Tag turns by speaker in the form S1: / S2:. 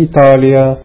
S1: Itália